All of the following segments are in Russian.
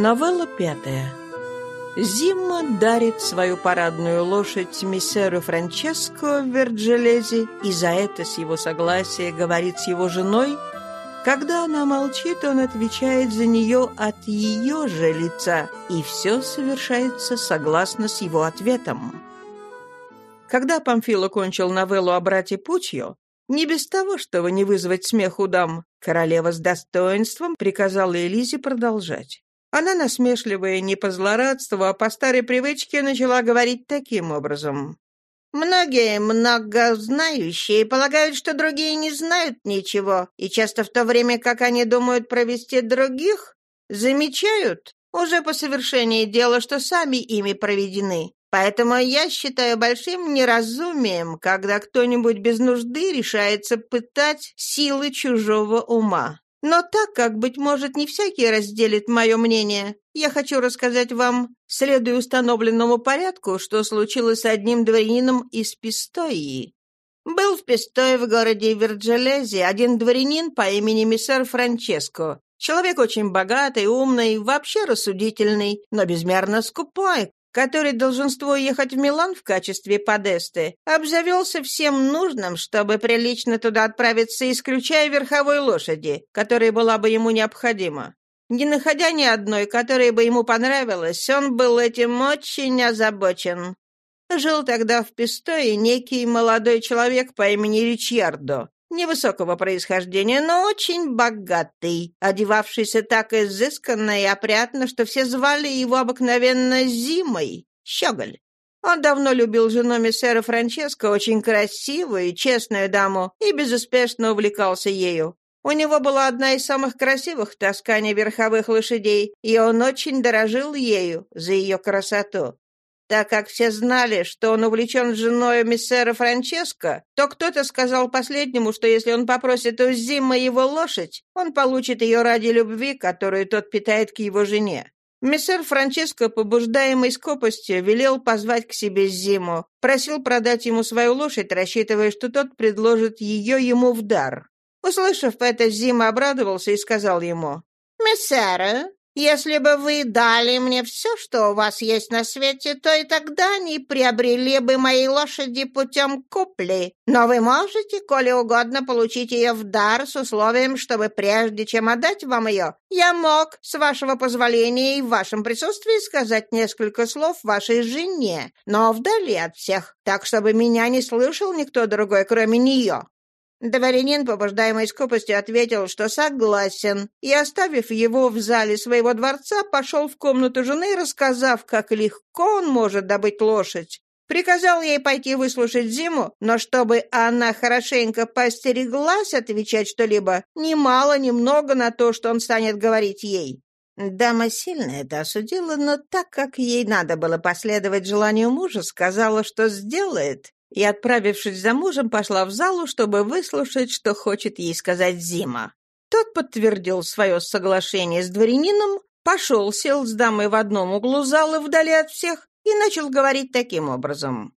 Новелла пятая. Зимма дарит свою парадную лошадь миссеру Франческо Верджелези и за это с его согласия говорит с его женой. Когда она молчит, он отвечает за нее от ее же лица, и все совершается согласно с его ответом. Когда Памфило кончил новеллу о брате Путьо, не без того, чтобы не вызвать смех у дам, королева с достоинством приказала Элизе продолжать. Она, насмешливая не по злорадству, а по старой привычке, начала говорить таким образом. «Многие многознающие полагают, что другие не знают ничего, и часто в то время, как они думают провести других, замечают уже по совершении дела, что сами ими проведены. Поэтому я считаю большим неразумием, когда кто-нибудь без нужды решается пытать силы чужого ума. Но так как, быть может, не всякий разделит мое мнение, я хочу рассказать вам, следуя установленному порядку, что случилось с одним дворянином из Пистоии. Был в Пистое в городе Вирджелезе один дворянин по имени миссер Франческо, Человек очень богатый, умный, вообще рассудительный, но безмерно скупой, который долженство ехать в Милан в качестве подесты, обзавелся всем нужным, чтобы прилично туда отправиться, исключая верховой лошади, которая была бы ему необходима. Не находя ни одной, которая бы ему понравилась, он был этим очень озабочен. Жил тогда в Пистое некий молодой человек по имени Ричьярдо, невысокого происхождения, но очень богатый, одевавшийся так изысканно и опрятно, что все звали его обыкновенно Зимой, Щеголь. Он давно любил жену миссера Франческо, очень красивую и честную даму, и безуспешно увлекался ею. У него была одна из самых красивых в Тоскане верховых лошадей, и он очень дорожил ею за ее красоту. Так как все знали, что он увлечен женой миссера Франческо, то кто-то сказал последнему, что если он попросит у Зимма его лошадь, он получит ее ради любви, которую тот питает к его жене. Миссер Франческо, побуждаемый скопостью, велел позвать к себе Зиму, просил продать ему свою лошадь, рассчитывая, что тот предложит ее ему в дар. Услышав это, Зима обрадовался и сказал ему, «Мессера, если бы вы дали мне все, что у вас есть на свете, то и тогда не приобрели бы мои лошади путем купли. Но вы можете, коли угодно, получить ее в дар с условием, чтобы прежде чем отдать вам ее, я мог, с вашего позволения и в вашем присутствии, сказать несколько слов вашей жене, но вдали от всех, так, чтобы меня не слышал никто другой, кроме нее. Дворянин, побуждаемый скупостью, ответил, что согласен, и, оставив его в зале своего дворца, пошел в комнату жены, рассказав, как легко он может добыть лошадь. Приказал ей пойти выслушать Зиму, но чтобы она хорошенько постереглась отвечать что-либо, ни мало, ни много на то, что он станет говорить ей. Дама сильно это осудила, но так как ей надо было последовать желанию мужа, сказала, что сделает, и, отправившись за мужем, пошла в залу, чтобы выслушать, что хочет ей сказать Зима. Тот подтвердил свое соглашение с дворянином, пошел, сел с дамой в одном углу зала вдали от всех и начал говорить таким образом.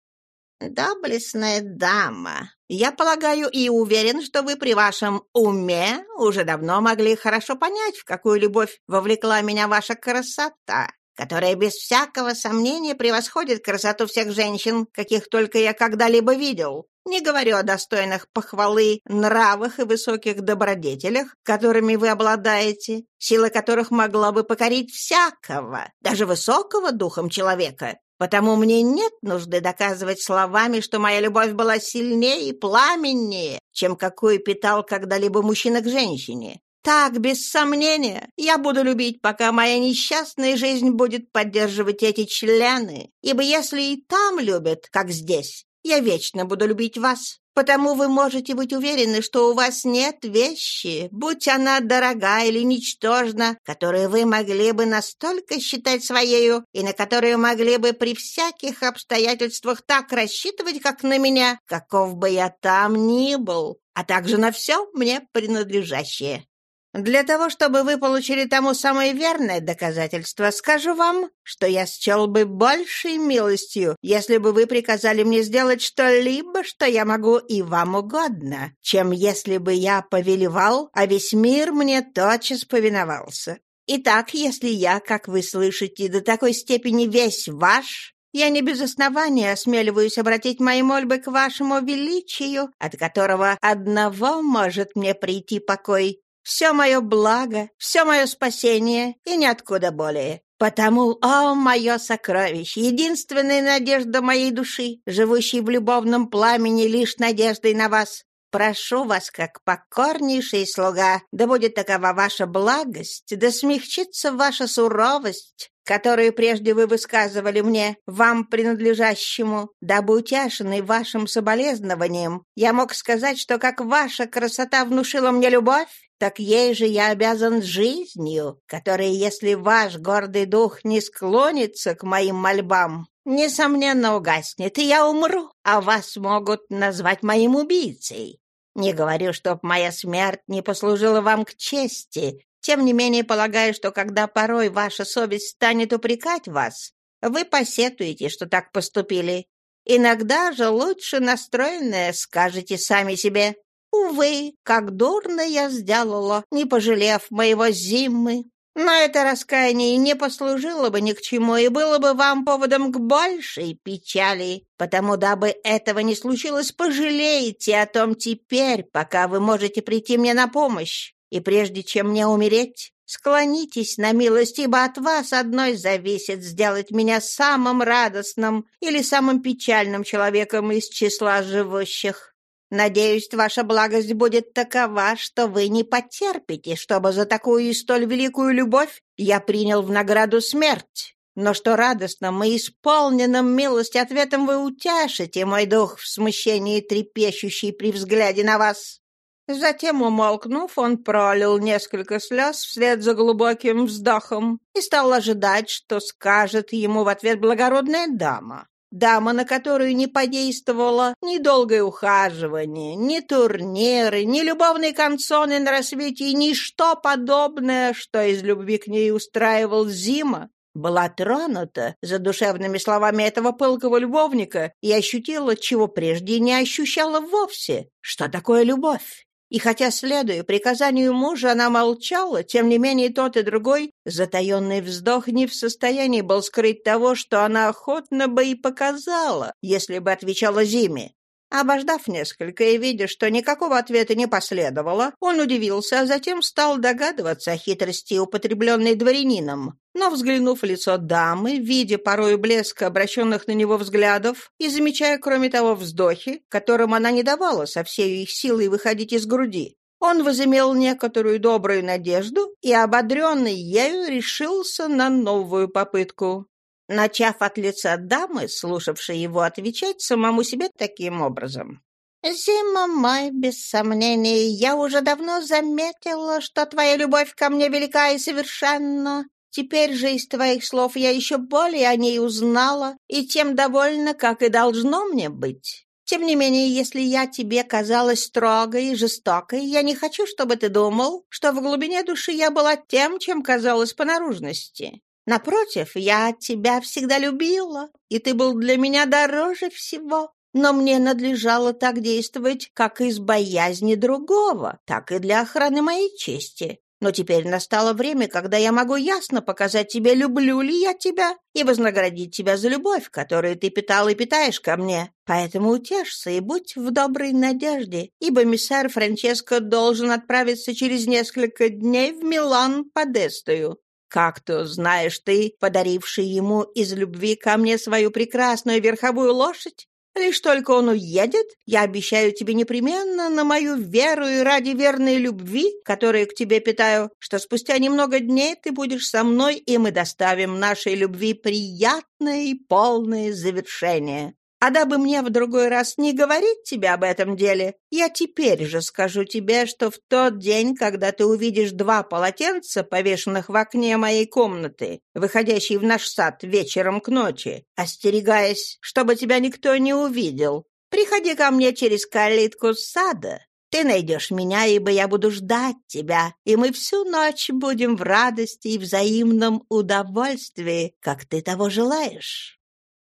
«Доблестная дама, я полагаю и уверен, что вы при вашем уме уже давно могли хорошо понять, в какую любовь вовлекла меня ваша красота которая без всякого сомнения превосходит красоту всех женщин, каких только я когда-либо видел. Не говорю о достойных похвалы, нравах и высоких добродетелях, которыми вы обладаете, сила которых могла бы покорить всякого, даже высокого духом человека. Потому мне нет нужды доказывать словами, что моя любовь была сильнее и пламеннее, чем какую питал когда-либо мужчина к женщине. Так, без сомнения, я буду любить, пока моя несчастная жизнь будет поддерживать эти члены, ибо если и там любят, как здесь, я вечно буду любить вас. Потому вы можете быть уверены, что у вас нет вещи, будь она дорога или ничтожна, которую вы могли бы настолько считать своею и на которую могли бы при всяких обстоятельствах так рассчитывать, как на меня, каков бы я там ни был, а также на все мне принадлежащее. Для того, чтобы вы получили тому самое верное доказательство, скажу вам, что я счел бы большей милостью, если бы вы приказали мне сделать что-либо, что я могу и вам угодно, чем если бы я повелевал, а весь мир мне тотчас повиновался. Итак, если я, как вы слышите, до такой степени весь ваш, я не без основания осмеливаюсь обратить мои мольбы к вашему величию, от которого одного может мне прийти покой. Все мое благо, все мое спасение и ниоткуда более. Потому, о, мое сокровище, единственная надежда моей души, живущей в любовном пламени лишь надеждой на вас, прошу вас, как покорнейший слуга, да будет такова ваша благость, да смягчится ваша суровость, которую прежде вы высказывали мне, вам принадлежащему, дабы утешенный вашим соболезнованием, я мог сказать, что как ваша красота внушила мне любовь, так ей же я обязан жизнью, которая, если ваш гордый дух не склонится к моим мольбам, несомненно угаснет, и я умру, а вас могут назвать моим убийцей. Не говорю, чтоб моя смерть не послужила вам к чести, тем не менее полагаю, что когда порой ваша совесть станет упрекать вас, вы посетуете, что так поступили. Иногда же лучше настроенное скажете сами себе Увы, как дурно я сделала, не пожалев моего зимы. Но это раскаяние не послужило бы ни к чему и было бы вам поводом к большей печали. Потому, дабы этого не случилось, пожалейте о том теперь, пока вы можете прийти мне на помощь. И прежде чем мне умереть, склонитесь на милость, ибо от вас одной зависит сделать меня самым радостным или самым печальным человеком из числа живущих. Надеюсь, ваша благость будет такова, что вы не потерпите, чтобы за такую и столь великую любовь я принял в награду смерть. Но что радостным и исполненным милости ответом вы утешите мой дух в смущении трепещущий при взгляде на вас». Затем, умолкнув, он пролил несколько слез вслед за глубоким вздохом и стал ожидать, что скажет ему в ответ благородная дама. Дама, на которую не подействовало ни долгое ухаживание, ни турниры, ни любовные концоны на рассвете и ничто подобное, что из любви к ней устраивал Зима, была тронута задушевными словами этого пылкого любовника и ощутила, чего прежде не ощущала вовсе, что такое любовь. И хотя, следуя приказанию мужа, она молчала, тем не менее тот и другой, затаенный вздох, не в состоянии был скрыть того, что она охотно бы и показала, если бы отвечала Зиме. Обождав несколько и видя, что никакого ответа не последовало, он удивился, а затем стал догадываться о хитрости, употребленной дворянином. Но, взглянув в лицо дамы, видя порою блеск обращенных на него взглядов и замечая, кроме того, вздохи, которым она не давала со всей их силой выходить из груди, он возымел некоторую добрую надежду и, ободренный ею, решился на новую попытку начав от лица дамы, слушавшей его отвечать самому себе таким образом. «Зима мой, без сомнений, я уже давно заметила, что твоя любовь ко мне велика и совершенна. Теперь же из твоих слов я еще более о ней узнала, и тем довольна, как и должно мне быть. Тем не менее, если я тебе казалась строгой и жестокой, я не хочу, чтобы ты думал, что в глубине души я была тем, чем казалась по наружности. Напротив, я тебя всегда любила, и ты был для меня дороже всего. Но мне надлежало так действовать, как из боязни другого, так и для охраны моей чести. Но теперь настало время, когда я могу ясно показать тебе, люблю ли я тебя, и вознаградить тебя за любовь, которую ты питал и питаешь ко мне. Поэтому утешься и будь в доброй надежде, ибо миссар Франческо должен отправиться через несколько дней в Милан по Дестою. Как-то знаешь ты, подаривший ему из любви ко мне свою прекрасную верховую лошадь? Лишь только он уедет, я обещаю тебе непременно на мою веру и ради верной любви, которую к тебе питаю, что спустя немного дней ты будешь со мной, и мы доставим нашей любви приятное и полное завершение. А дабы мне в другой раз не говорить тебе об этом деле, я теперь же скажу тебе, что в тот день, когда ты увидишь два полотенца, повешенных в окне моей комнаты, выходящей в наш сад вечером к ночи, остерегаясь, чтобы тебя никто не увидел, приходи ко мне через калитку сада. Ты найдешь меня, ибо я буду ждать тебя, и мы всю ночь будем в радости и взаимном удовольствии, как ты того желаешь.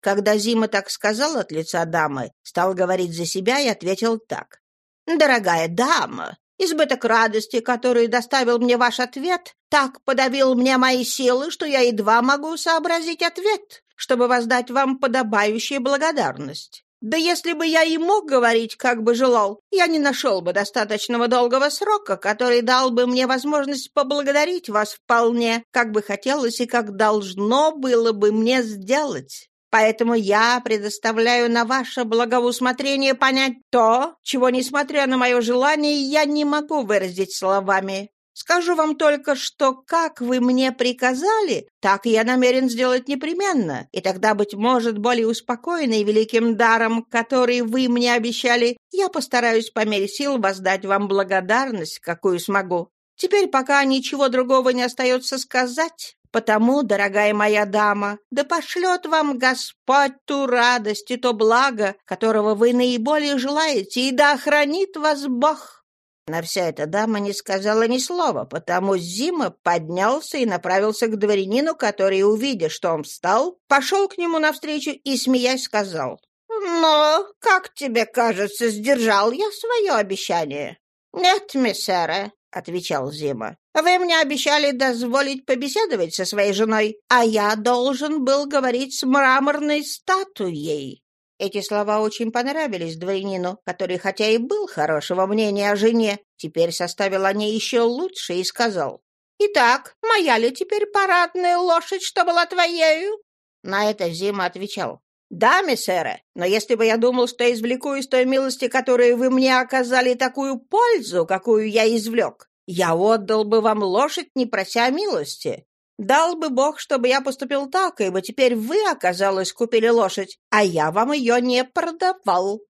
Когда Зима так сказал от лица дамы, стал говорить за себя и ответил так. «Дорогая дама, Избыток радости, который доставил мне ваш ответ, так подавил мне мои силы, что я едва могу сообразить ответ, чтобы воздать вам подобающую благодарность. Да если бы я и мог говорить, как бы желал, я не нашел бы достаточного долгого срока, который дал бы мне возможность поблагодарить вас вполне, как бы хотелось и как должно было бы мне сделать. Поэтому я предоставляю на ваше благоусмотрение понять то, чего, несмотря на мое желание, я не могу выразить словами. Скажу вам только, что как вы мне приказали, так я намерен сделать непременно, и тогда, быть может, более успокоенный великим даром, который вы мне обещали, я постараюсь по мере сил воздать вам благодарность, какую смогу. Теперь пока ничего другого не остается сказать, потому, дорогая моя дама, да пошлет вам Господь ту радость и то благо, которого вы наиболее желаете, и да охранит вас Бог». На вся эта дама не сказала ни слова, потому Зима поднялся и направился к дворянину, который, увидя, что он встал, пошел к нему навстречу и, смеясь, сказал, «Но, как тебе кажется, сдержал я свое обещание?» «Нет, миссера», — отвечал Зима. «Вы мне обещали дозволить побеседовать со своей женой, а я должен был говорить с мраморной статуей. Эти слова очень понравились дворянину, который, хотя и был хорошего мнения о жене, теперь составил о ней еще лучше и сказал. «Итак, моя ли теперь парадная лошадь, что была твоею?» На это Зима отвечал. «Да, миссера, но если бы я думал, что извлеку из той милости, которую вы мне оказали, такую пользу, какую я извлек, я отдал бы вам лошадь, не прося милости. Дал бы Бог, чтобы я поступил так, ибо теперь вы, оказалось, купили лошадь, а я вам ее не продавал».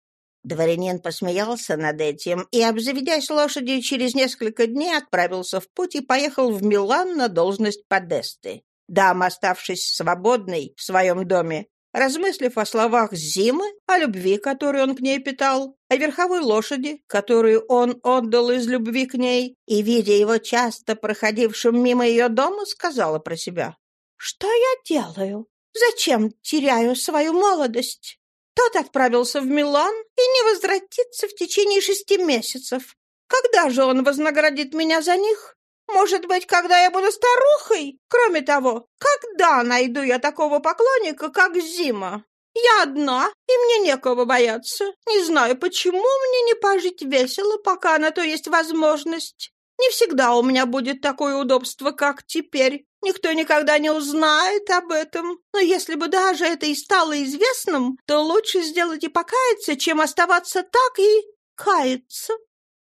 Дворянин посмеялся над этим и, обзаведясь лошадью, через несколько дней отправился в путь и поехал в Милан на должность подесты. Дама, оставшись свободной в своем доме, Размыслив о словах Зимы, о любви, которую он к ней питал, о верховой лошади, которую он отдал из любви к ней, и, видя его часто проходившим мимо ее дома, сказала про себя. «Что я делаю? Зачем теряю свою молодость?» Тот отправился в Милан и не возвратится в течение шести месяцев. Когда же он вознаградит меня за них? Может быть, когда я буду старухой? Кроме того, когда найду я такого поклонника, как Зима? Я одна, и мне некого бояться. Не знаю, почему мне не пожить весело, пока на то есть возможность. Не всегда у меня будет такое удобство, как теперь. Никто никогда не узнает об этом. Но если бы даже это и стало известным, то лучше сделать и покаяться, чем оставаться так и каяться.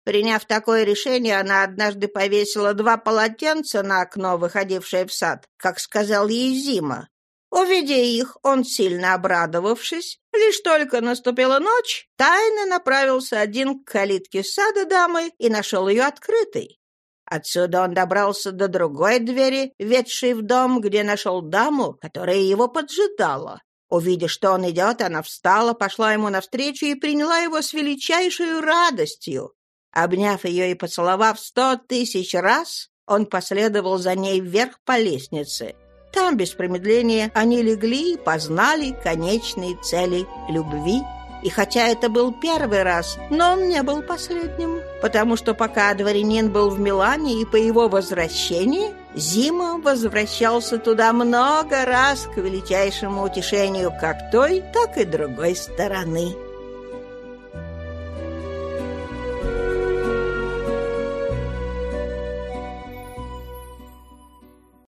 Приняв такое решение, она однажды повесила два полотенца на окно, выходившее в сад, как сказал ей Зима. Увидя их, он, сильно обрадовавшись, лишь только наступила ночь, тайно направился один к калитке сада дамы и нашел ее открытой. Отсюда он добрался до другой двери, ведшей в дом, где нашел даму, которая его поджидала. Увидя, что он идет, она встала, пошла ему навстречу и приняла его с величайшей радостью. Обняв ее и поцеловав сто тысяч раз, он последовал за ней вверх по лестнице. Там, без промедления, они легли и познали конечные цели любви. И хотя это был первый раз, но он не был последним, потому что пока дворянин был в Милане и по его возвращении, Зима возвращался туда много раз к величайшему утешению как той, так и другой стороны.